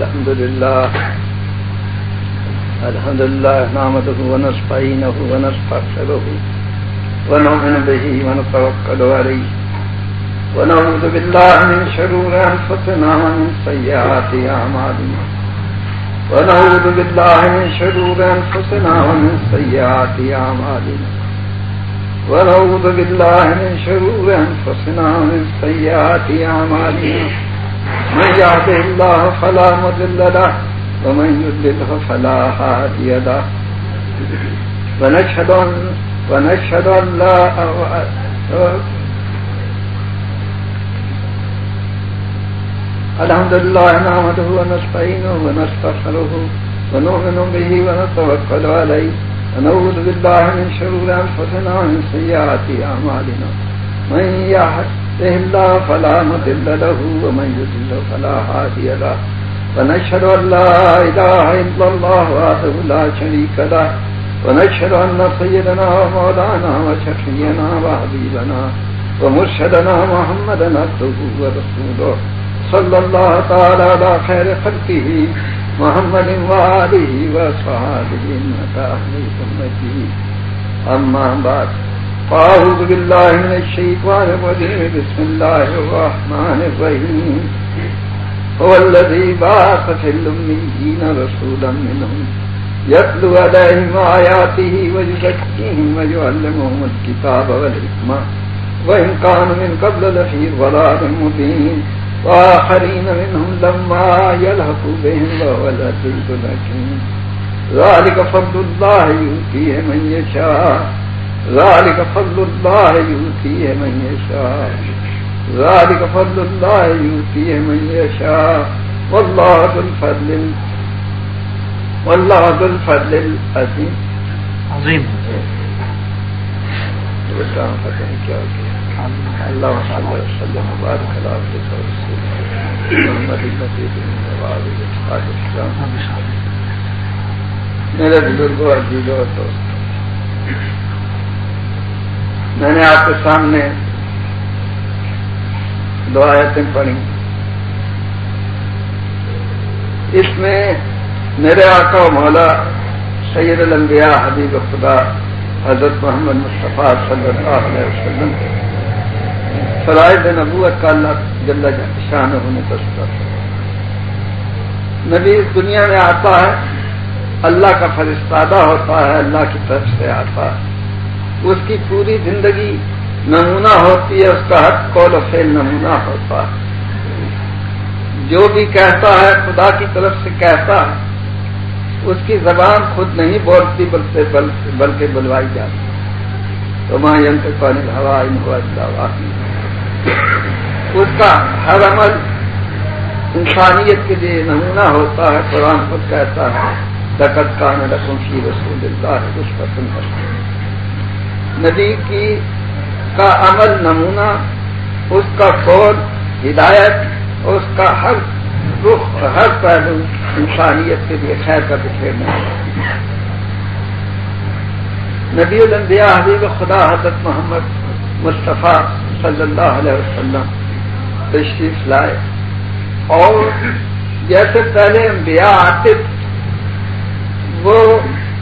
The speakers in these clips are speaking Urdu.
الحمد لله الحمد لله نعمده ونستعينه ونستغفره ونؤمن به ونتوكل عليه ونعوذ بالله من شرور أنفسنا ومن سيئات أعمالنا ونعوذ بالله من شرور أنفسنا ومن سيئات أعمالنا ونعوذ بالله من شرور أنفسنا ومن سيئات أعمالنا من يعده الله فلا مضل له ومن يضلله فلا هادي له. ونشهد أن ونشهد أن لا الحمد لله نعمده ونستعينه ونستغفره ونؤمن به ونتوكل عليه ونعوذ بالله من شرور أنفسنا ومن سيئات أعمالنا. من يهده الله فلا مضل له ومن يضلل فلا هادي له ونشهد أن لا إله إلا الله وحده لا شريك له ونشهد أن سيدنا ومولانا وشفينا وحبيبنا ومرشدنا محمدا عبده ورسوله صلى الله تعالى على خير خلقه محمد وآله وصحابه إنك أهل سنته أما بعد فأعوذ بالله من الشيطان الرجيم. بسم الله الرحمن الرحيم. هو الذي بعث في الأميين رسولا منهم يتلو عليهم آياته ويزكيهم ويعلمهم الكتاب والحكمة. وإن كانوا من قبل لفي ضلال مبين. وآخرين منهم لما يلحقوا بهم وهو العزيز الحكيم. ذلك فضل الله يؤتيه من يشاء. ذلك فضل الله يؤتيه من يشاء ذلك فضل الله يؤتيه من يشاء والله ذو الفضل والله ذو الفضل العظيم عظيم کیا اللہ صلی وسلم مبارک میرے بزرگوں عزیزوں دوست میں نے آپ کے سامنے دو آیتیں پڑھی اس میں میرے آقا و مولا سید الانبیاء حبیب خدا حضرت محمد مصطفیٰ صلی اللہ علیہ وسلم فرائض نبوت کا اللہ جل شان ہونے تذکر نبی اس دنیا میں آتا ہے، اللہ کا فرستادہ ہوتا ہے، اللہ کی طرف سے آتا ہے۔ اس کی پوری زندگی نمونہ ہوتی ہے، اس کا حق قول و فیل نمونہ ہوتا ہے۔ جو بھی کہتا ہے، خدا کی طرف سے کہتا ہے، اس کی زبان خود نہیں بولتی، بلکہ بلکہ بلوائی جاتی تو ماں ینت پانی ہوا ان اس کا ہر عمل انسانیت کے لیے نمونہ ہوتا ہے۔ قرآن خود کہتا ہے دقت کا رقم کی رسول اللہ ہے اس پسند کرتا ندی کی کا عمل نمونہ، اس کا قول ہدایت، اس کا ہر رخ ہر پہلو انسانیت کے لیے خیر کا بکھیرنا نبی الانبیاء حبیب خدا حضرت محمد مصطفیٰ صلی اللہ علیہ وسلم تشریف لائے۔ اور جیسے پہلے انبیاء آتے، وہ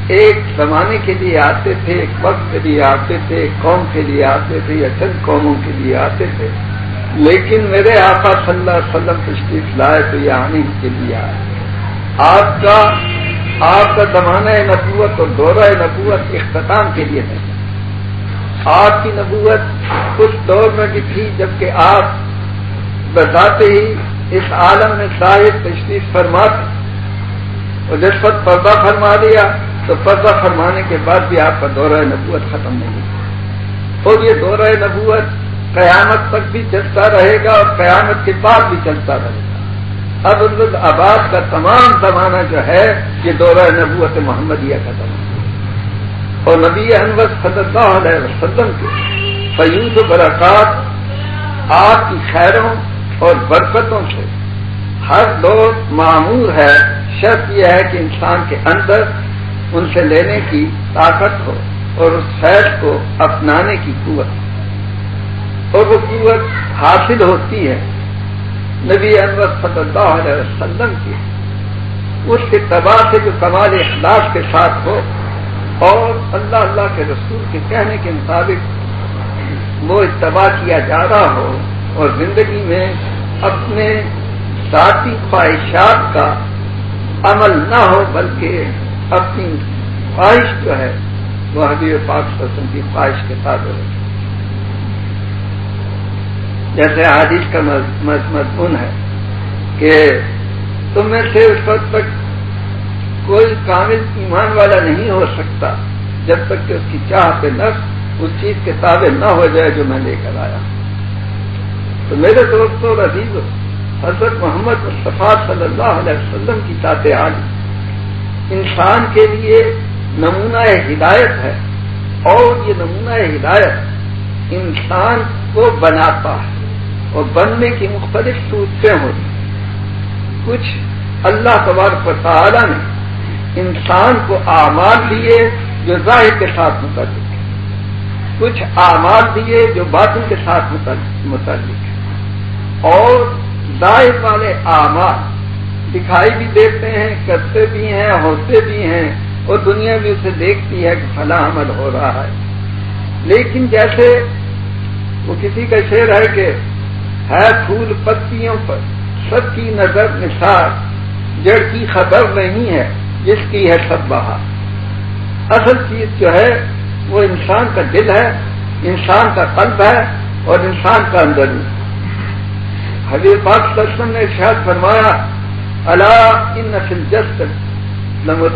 ایک زمانے کے لیے آتے تھے، ایک وقت کے لیے آتے تھے، ایک قوم کے لیے آتے تھے، یا چند قوموں کے لیے آتے تھے۔ لیکن میرے آقا صلی اللہ علیہ وسلم تشریف لائے تو یہ آنے کے لیے آئے۔ آپ کا آپ کا زمانہ نبوت اور دورہ نبوت اختتام کے لیے نہیں آپ کی نبوت اس دور میں بھی تھی جبکہ آپ بتاتے ہی اس عالم میں شاہد تشریف فرماتے اور جس وقت پردہ فرما دیا۔ تو پردہ فرمانے کے بعد بھی آپ کا دورہ نبوت ختم نہیں ہوا اور یہ دورہ نبوت قیامت تک بھی چلتا رہے گا اور قیامت کے بعد بھی چلتا رہے گا۔ اب آباد کا تمام زمانہ جو ہے، یہ دورہ نبوت محمدیہ کا زمانہ اور نبی انور صلی اللہ علیہ وسلم کے فیوز و برکات آپ کی خیروں اور برکتوں سے ہر لوگ معمور ہے۔ شرط یہ ہے کہ انسان کے اندر ان سے لینے کی طاقت ہو اور اس خیر کو اپنانے کی قوت۔ اور وہ قوت حاصل ہوتی ہے نبی انور صلی اللہ علیہ وسلم کی۔ اس کے تباہ سے جو کمال اخلاق کے ساتھ ہو اور اللہ اللہ کے رسول کے کہنے کے مطابق وہ اتباع کیا جا رہا ہو اور زندگی میں اپنے ذاتی خواہشات کا عمل نہ ہو بلکہ اپنی خواہش جو ہے، وہ حبیب پاک سسم کی خواہش کے ساتھ ہو جیسے حادث کا مضمون ہے کہ تم میں سے اس وقت تک کوئی کامل ایمان والا نہیں ہو سکتا جب تک کہ اس کی چاہ پہ نفس اس چیز کے تابع نہ ہو جائے جو میں لے کر آیا۔ تو میرے دوستوں اور عزیز حضرت محمد مصطفیٰ صلی اللہ علیہ وسلم کی ذات عالی انسان کے لیے نمونہ ہدایت ہے اور یہ نمونہ ہدایت انسان کو بناتا ہے اور بننے کی مختلف صورتیں ہوتی ہیں۔ کچھ اللہ تبارک تعالی نے انسان کو اعمال دیے جو ظاہر کے ساتھ متعلق ہے کچھ اعمال دیے جو باطن کے ساتھ متعلق ہے اور ظاہر والے اعمال دکھائی بھی دیتے ہیں، کرتے بھی ہیں، ہوتے بھی ہیں۔ اور دنیا بھی اسے دیکھتی ہے کہ فلاں عمل ہو رہا ہے۔ لیکن جیسے وہ کسی کا شعر ہے کہ ہے پھول پتیوں پر، سب کی نظر نثار جڑ کی خبر نہیں ہے، جس کی ہے سب بہا۔ اصل چیز جو ہے، وہ انسان کا دل ہے، انسان کا قلب ہے اور انسان کا اندر۔ حبیب پاک دسم نے ارشاد فرمایا اللہ ان نسل جست نمد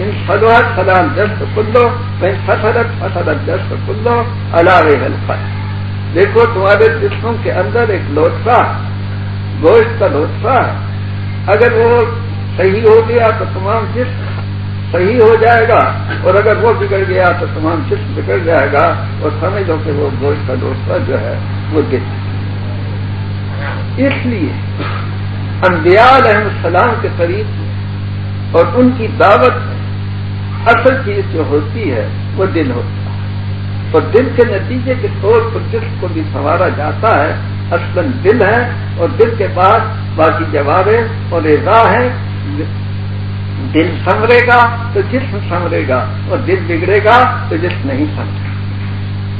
ان فلوحت جست کلو فصلت فصلت جست کلو اللہ دیکھو تمہارے جسموں کے اندر ایک لوٹسا گوشت کا لوٹسا ہے. اگر وہ صحیح ہو گیا تو تمام جسم صحیح ہو جائے گا، اور اگر وہ بگڑ گیا تو تمام جسم بگڑ جائے گا، اور سمجھ لو کہ وہ گوشت کا لوٹسا جو ہے وہ دل اس لیے انبیاء علیہ السلام کے قریب اور ان کی دعوت میں اصل چیز جو ہوتی ہے وہ دل ہوتا ہے۔ اور دل کے نتیجے کے طور پر جسم کو بھی سنوارا جاتا ہے اصل دل ہے اور دل کے بعد باقی جوابیں اور رضا ہے دل سنورے گا تو جسم سنورے گا اور دل بگڑے گا تو جسم نہیں سنورے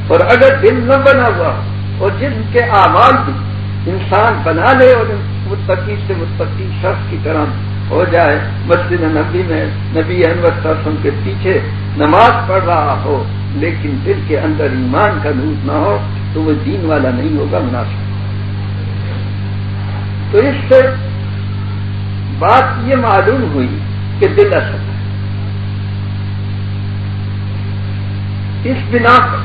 اور اگر دل نہ بنا ہوا اور جسم کے آواز بھی انسان بنا لے اور متقی سے متقی شخص کی طرح ہو جائے، مسجد نبی میں نبی انور سرسم کے پیچھے نماز پڑھ رہا ہو، لیکن دل کے اندر ایمان کا نور نہ ہو، تو وہ دین والا نہیں ہوگا مناسب تو اس سے بات یہ معلوم ہوئی کہ دل اصل ہے۔ اس بنا پر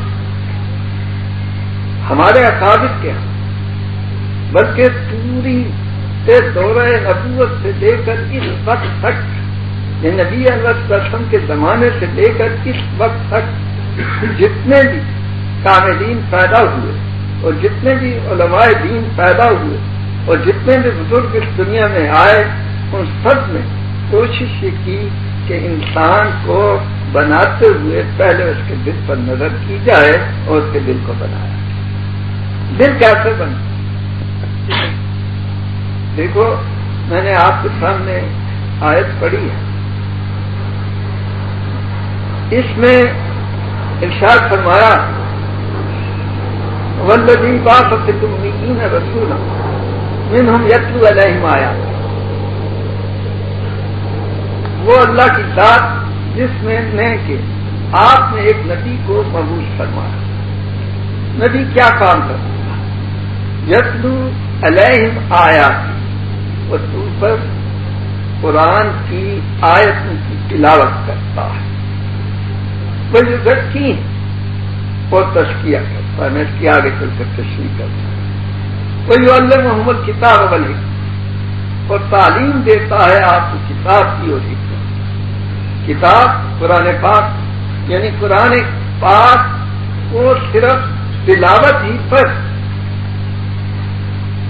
ہمارے اکابر کے ہاں، بلکہ پوری دورہ نبوت سے لے کر اس وقت تک، یہ نبی رسم کے زمانے سے لے کر اس وقت تک جتنے بھی کاملین پیدا ہوئے اور جتنے بھی علماء دین پیدا ہوئے اور جتنے بھی بزرگ اس دنیا میں آئے، ان سب نے کوشش یہ کی کہ انسان کو بناتے ہوئے پہلے اس کے دل پر نظر کی جائے اور اس کے دل کو بنایا۔ دل کیسے بنا دیکھو، میں نے آپ کے سامنے آیت پڑھی ہے۔ اس میں ارشاد فرمایا ولدی بات سے تم نہیں ہے رسول من ہم یتلو علیہم آیا وہ اللہ کی ذات جس میں نے کہ آپ نے ایک ندی کو محبوس فرمایا۔ ندی کیا کام کرتا یتلو علیہم آیا وہ پر قرآن کی آیتوں کی تلاوت کرتا ہے۔ وجہ کی اور تشکیہ کرتا ہے۔ میں اس کی آگے چل کر تشریح کرتا ہوں۔ وہی اللہ محمد کتاب والی اور تعلیم دیتا ہے آپ کو کتاب کی اور حکمت کتاب قرآن پاک یعنی قرآن پاک کو صرف تلاوت ہی پر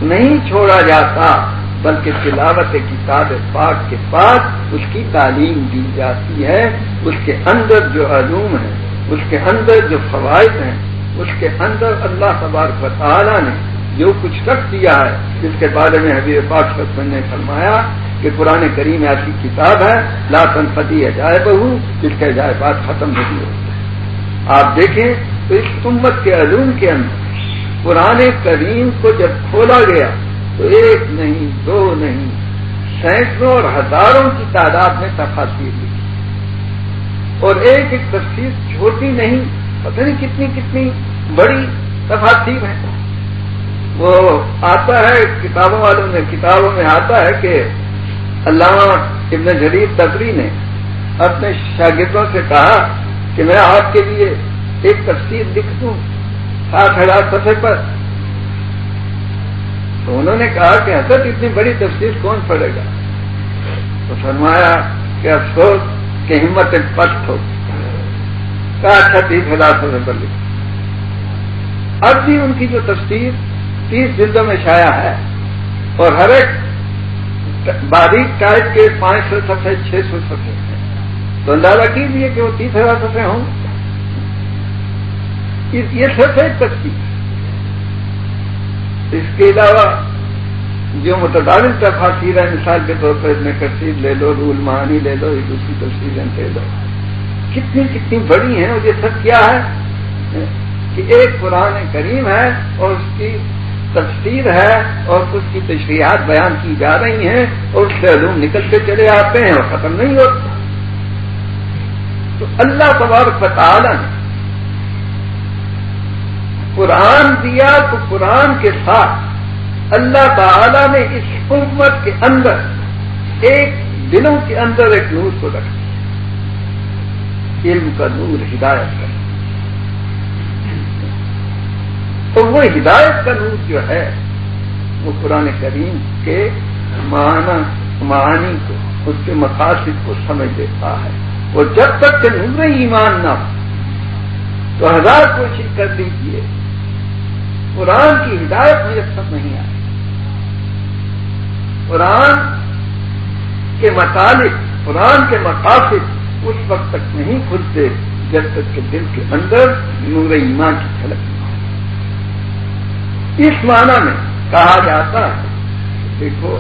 نہیں چھوڑا جاتا۔ بلکہ تلاوت کتاب پاک کے بعد اس کی تعلیم دی جاتی ہے، اس کے اندر جو علوم ہیں، اس کے اندر جو فوائد ہیں، اس کے اندر اللہ تبارک و تعالیٰ نے جو کچھ رکھ دیا ہے، جس کے بارے میں حبیب پاک نے فرمایا کہ قرآن کریم ایسی کتاب ہے، لا تنفتی جائے بہو جس کا جائے بات ختم نہیں ہوتی آپ دیکھیں تو اس امت کے علوم کے اندر قرآن کریم کو جب کھولا گیا ایک نہیں، دو نہیں، سینکڑوں اور ہزاروں کی تعداد میں تفاصیر لی اور ایک ایک تفصیل چھوٹی نہیں، پتہ نہیں کتنی کتنی بڑی تفاصیر ہے وہ آتا ہے، کتابوں والوں میں، کتابوں میں آتا ہے کہ علامہ ابن جدید تبری نے اپنے شاگردوں سے کہا کہ میں آپ کے لیے ایک تفصیل لکھ دوں۔ سات ہزار سفے پر تو انہوں نے کہا کہ حضرت اتنی بڑی تفصیل کون پڑے گا؟ تو فرمایا کہ افسوس کہ ہمت ایک پست ہو۔ کہا اچھا تیس ہزار سفے پر لکھ اب بھی ان کی جو تفصیل تیس جلدوں میں شایا ہے اور ہر ایک باریک ٹائپ کے پانچ سو سفے چھ سو سفے ہیں۔ تو اندازہ کیجیے کہ وہ تیس ہزار سفے ہوں۔ یہ سفید تفصیل اس کے علاوہ جو متدارن تفاصیر ہے مثال کے طور پر میں کثیر لے لو رول مہانی لے لو یہ دوسری تفصیلیں لے لو۔ کتنی کتنی بڑی ہیں اور یہ سب کیا ہے کہ ایک قرآن کریم ہے اور اس کی تفسیر ہے اور اس کی تشریحات بیان کی جا رہی ہیں اور اس سے علوم نکلتے چلے آتے ہیں اور ختم نہیں ہوتے تو اللہ تبارک تعالی نے قرآن دیا تو قرآن کے ساتھ اللہ تعالی نے اس حکومت کے اندر ایک دنوں کے اندر ایک نور کو رکھ دیا علم کا نور ہدایت کا تو وہ ہدایت کا نور جو ہے، وہ قرآن کریم کے معنی کو، اس کے مقاصد کو سمجھ دیتا ہے۔ اور جب تک کہ نور ایمان نہ ہو، تو ہزار کوشش کر لیجیے قرآن کی ہدایت میسر نہیں آئی۔ قرآن کے مطالب، قرآن کے مقاصد اس وقت تک نہیں کھلتے جب تک کہ دل کے اندر نور ایمان کی جھلک اس معنی میں کہا جاتا ہے دیکھو،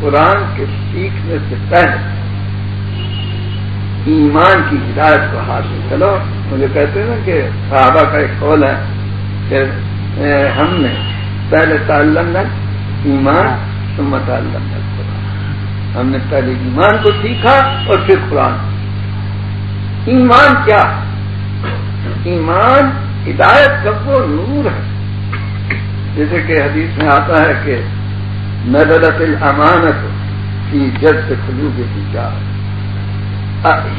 قرآن کے سیکھنے سے پہلے ایمان کی ہدایت کو حاصل کرو مجھے کہتے ہیں نا کہ صحابہ کا ایک قول ہے کہ ہم نے پہلے تعلم ایمان، ثم تعلم قرآن ہم نے پہلے ایمان کو سیکھا اور پھر قرآن۔ ایمان کیا؟ ایمان ہدایت کا وہ نور ہے۔ جیسے کہ حدیث میں آتا ہے کہ ندرت الامانت کی جد سے کھلو کے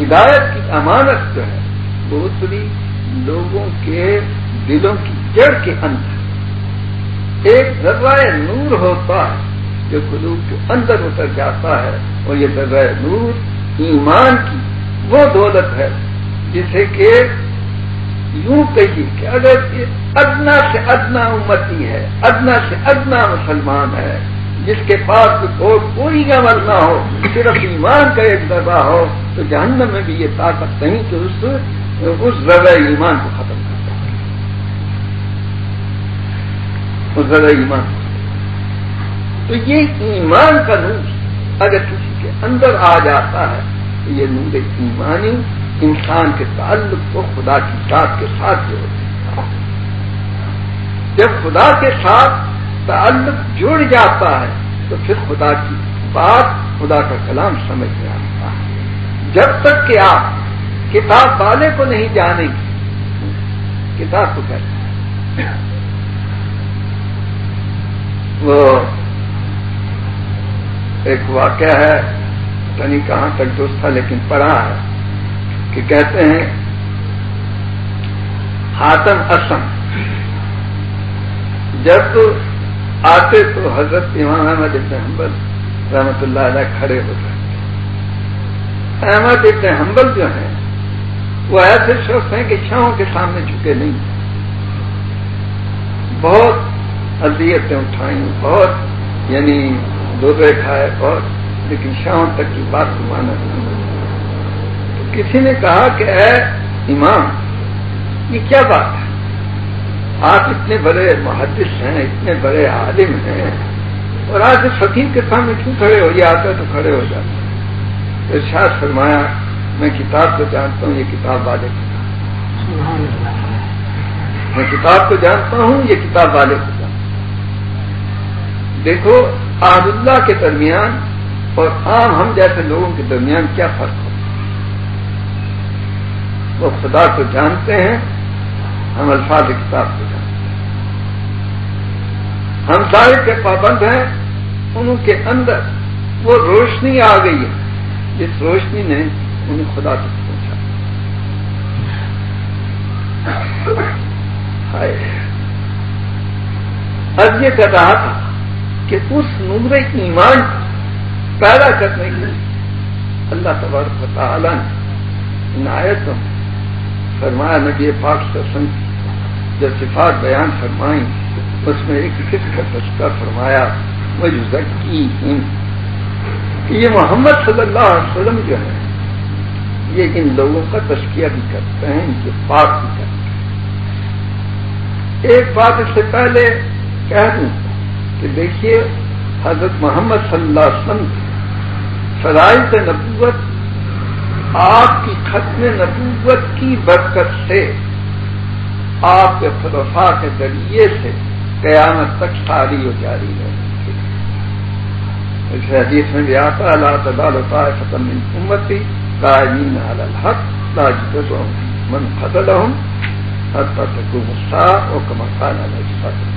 ہدایت کی امانت جو ہے بہت بڑی لوگوں کے دلوں کی جڑ کے اندر۔ ایک ذرائع نور ہوتا ہے جو قلوب کے اندر اتر جاتا ہے، اور یہ ذرائع نور ایمان کی وہ دولت ہے جسے کہ یوں کہیے کہ اگر ادنا سے ادنا امتی ہے، ادنا سے ادنا مسلمان ہے، جس کے پاس کوئی کوئی عمل نہ ہو، صرف ایمان کا ایک ذرا ہو، تو جہنم میں بھی یہ طاقت نہیں کہ اس اس ایمان کو ختم کرتا اس ذرا ایمان۔ تو یہ ایمان کا نور اگر کسی کے اندر آ جاتا ہے، تو یہ نور ایمانی انسان کے تعلق کو خدا کی ذات کے ساتھ جوڑ دیتا ہے۔ جب خدا کے ساتھ تعلق جڑ جاتا ہے، تو پھر خدا کی بات خدا کا کلام سمجھ میں آتا ہے۔ جب تک کہ آپ کتاب والے کو نہیں جانیں گے، کتاب کو کہتے ہیں۔ وہ ایک واقعہ ہے نہیں کہاں تک دوست تھا، لیکن پڑھا ہے کہ کہتے ہیں ہاتم اسم جب تو آتے تو حضرت امام احمد ابن حنبل رحمت اللہ علیہ کھڑے ہو جاتے احمد ابن حنبل جو ہیں، وہ ایسے شخص ہیں کہ چھاؤں کے سامنے جھکے نہیں۔ بہت اذیتیں اٹھائیں بہت یعنی دوبے کھائے بہت لیکن شام تک کی بات کو مانا تو کسی نے کہا کہ اے امام یہ کیا بات ہے؟ آپ اتنے بڑے محدث ہیں اتنے بڑے عالم ہیں اور آج فقیر کے سامنے کیوں کھڑے ہو؟ یہ آتا تو کھڑے ہو جاتے ارشاد فرمایا میں کتاب کو جانتا ہوں یہ کتاب والے۔ میں کتاب کو جانتا ہوں یہ کتاب والے۔ کو دیکھو آج اللہ کے درمیان اور عام ہم جیسے لوگوں کے درمیان کیا فرق ہو؟ وہ خدا کو جانتے ہیں، ہم الفاظ کتاب کو جانتے ہیں۔ ہم سارے کے پابند ہیں ان کے اندر وہ روشنی آ گئی ہے۔ جس روشنی نے انہیں خدا تک پہنچا۔ اب یہ کہہ رہا تھا؟ کہ اس نمر ایمان پیدا کرنے کے اللہ تبارک تعالیٰ نے ان آیتوں فرمایا نبی پاک سسن جو صفات بیان فرمائیں، اس میں ایک کس کا تذکر فرمایا وہ کہ یہ محمد صلی اللہ علیہ وسلم جو ہے یہ ان لوگوں کا تشکیہ بھی کرتے ہیں، ان کے پاک بھی کرتے ہیں۔ ایک بات اس سے پہلے کہہ دوں کہ دیکھیے، حضرت محمد صلی اللہ علیہ وسلم فرائض نبوت، آپ کی ختم نبوت کی برکت سے، آپ کے خلفاء کے ذریعے سے قیامت تک ساری و جاری ہے۔ اس حدیث میں بھی آتا اللہ تعالیٰ ختم امتی قائمین علی الحق تاجد من قتل ہوں حتی تکو مسا و کمکان علیہ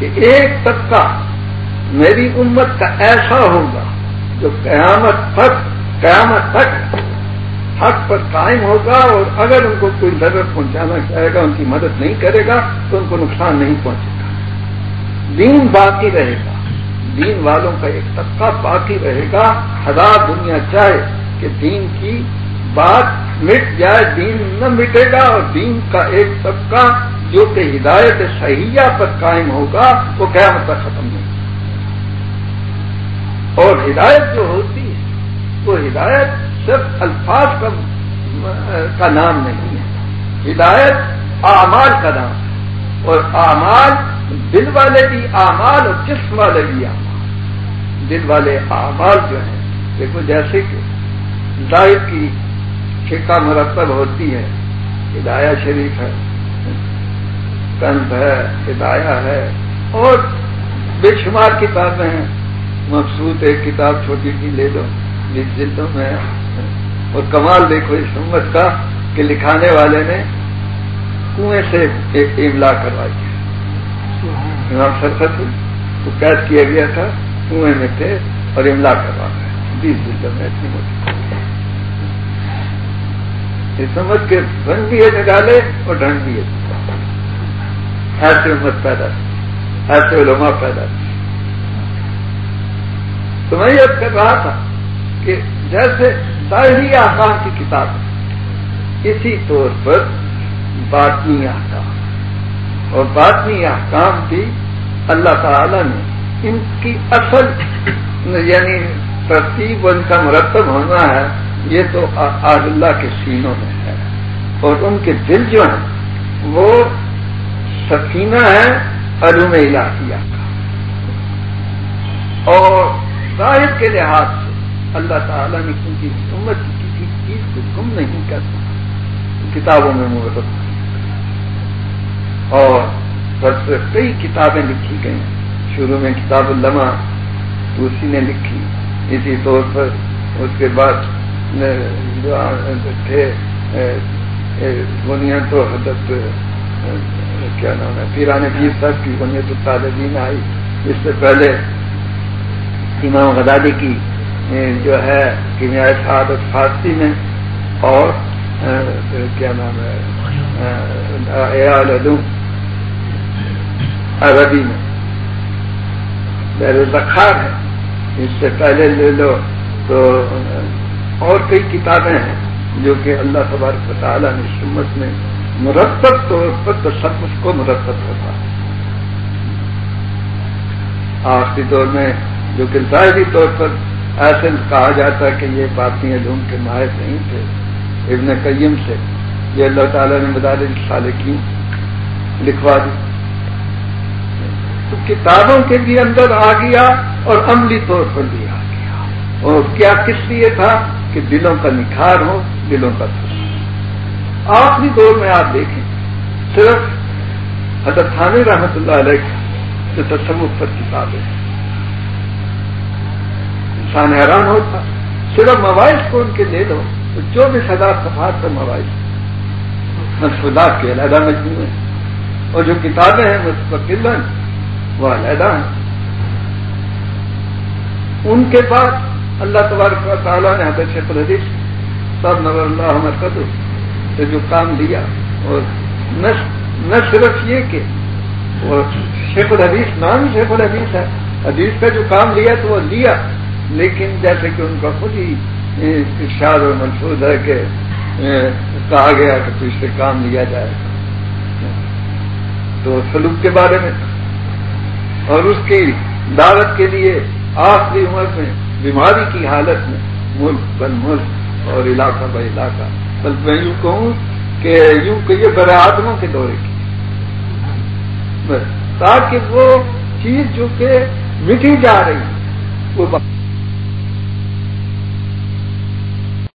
کہ ایک طبقہ میری امت کا ایسا ہوگا جو قیامت تک قیامت تک حق پر قائم ہوگا اور اگر ان کو کوئی ضرورت پہنچانا چاہے گا، ان کی مدد نہیں کرے گا، تو ان کو نقصان نہیں پہنچے گا۔ دین باقی رہے گا۔ دین والوں کا ایک طبقہ باقی رہے گا۔ ہزار دنیا چاہے کہ دین کی بات مٹ جائے، دین نہ مٹے گا اور دین کا ایک طبقہ جو کہ ہدایت صحیحہ پر قائم ہوگا، وہ کیا مطلب ختم نہیں اور ہدایت جو ہوتی ہے، وہ ہدایت صرف الفاظ کا نام نہیں ہے۔ ہدایت اعمال کا نام ہے۔ اور اعمال دل والے بھی اعمال اور جسم والے بھی اعمال۔ دل والے اعمال جو ہیں، دیکھو جیسے کہ ظاہر کی ٹھیکہ مرتب ہوتی ہے ہدایہ شریف ہے۔ کنت ہے، ہدایہ ہے۔ اور بے شمار کتابیں ہیں۔ مقصود ایک کتاب چھوٹی سی لے دو جس جلدوں میں۔ اور کمال دیکھو، اس امت کا کہ لکھانے والے نے کنویں سے ایک املا کروائی۔ ہے امام سرخت کو قید کیا گیا تھا، کنویں میں تھے اور املا کروا گئے بیس دن میں اتنی موٹی۔ یہ سمجھ کے رنگ بھی ہے نکالے اور ڈھنگ بھی ہے ایسے امت پیدا تھی۔ ایسے علماء پیدا تھی۔ تو میں یہ کر رہا تھا کہ جیسے ظاہری آکام کی کتاب اسی طور پر باطنی آکام۔ اور باطنی احکام بھی اللہ تعالی نے ان کی اصل یعنی ترتیب ان کا مرتب ہونا ہے، یہ تو آج اللہ کے سینوں میں ہے۔ اور ان کے دل جو ہیں، وہ سکینہ ہے علوم علاقیہ کا اور ظاہر کے لحاظ سے اللہ تعالیٰ نے کیونکہ امت کی کسی چیز کو کم نہیں کرتا کتابوں میں مرتب اور بس کئی کتابیں لکھی گئیں۔ شروع میں کتاب الما توسی نے لکھی۔ اسی طور پر اس کے بعد جو تھے بنیاد تو حضرت کیا نام ہے، پیران پیر صاحب کی بنیاد الطالبین آئی۔ اس سے پہلے امام غزالی کی جو ہے کیمیا سعادت فارسی میں اور کیا نام ہے عربی میں۔ رخار ہے۔ اس سے پہلے لے لو تو، اور کئی کتابیں ہیں جو کہ اللہ تبارک تعالیٰ نے سمت میں مرتب طور پر تو سب اس کو مرتب کرتا ہے۔ آخری دور میں جو کہ ظاہری طور پر ایسے کہا جاتا ہے کہ یہ باتیں علوم کے ماہر نہیں تھے، ابن قیم سے۔ یہ اللہ تعالیٰ نے مدارج سالکین لکھوا دی۔ تو کتابوں کے بھی اندر آ گیا اور عملی طور پر بھی آ گیا۔ اور کیا کس لیے تھا کہ دلوں کا نکھار ہو، دلوں کا آخری دور میں آپ دیکھیں، صرف حضرت خان رحمت اللہ علیہ جو تصوف پر کتابیں انسان حیران ہوتا صرف موبائل کو ان کے دے دو، تو جو بھی سدا صفات کا موبائل کے علیحدہ مجموعے اور جو کتابیں ہیں مستقل وہ علیحدہ ہیں۔ ان کے بعد اللہ تبارک و تعالیٰ نے حضرت شیخ الحدیث سب نور اللہ مرکز سے جو کام لیا اور نہ صرف یہ کہ وہ شیخ الحدیث نام شیخ الحدیث ہے۔ حدیث کا جو کام لیا تو وہ لیا، لیکن جیسے کہ ان کا خود ہی ارشاد اور محفوظ ہے کہ کہا گیا کہ تو اس سے کام لیا جائے۔ تو سلوک کے بارے میں۔ اور اس کی دعوت کے لیے آخری عمر میں، بیماری کی حالت میں، ملک بن ملک اور علاقہ بہ علاقہ۔ بلکہ میں یوں کہوں کہ یوں کہ یہ برے آدموں کے دورے کی۔ تاکہ وہ چیز جو کہ مٹی جا رہی وہ